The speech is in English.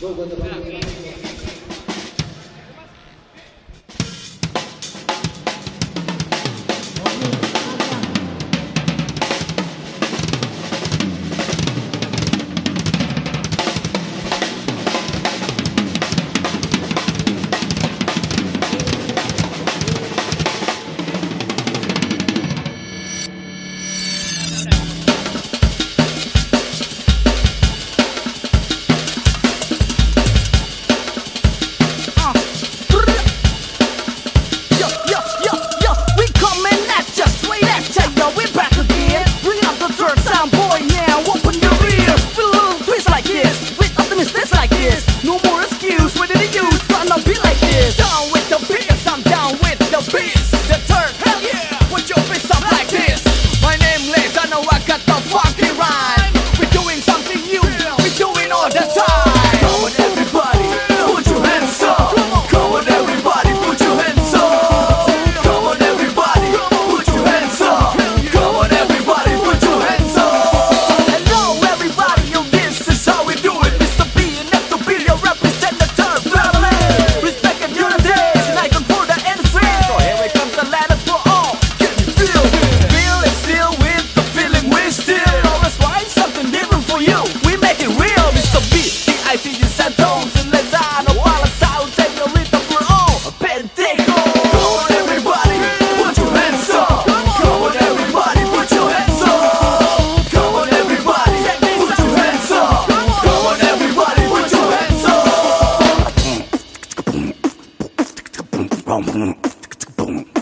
所有观众朋友们 boom, boom, boom.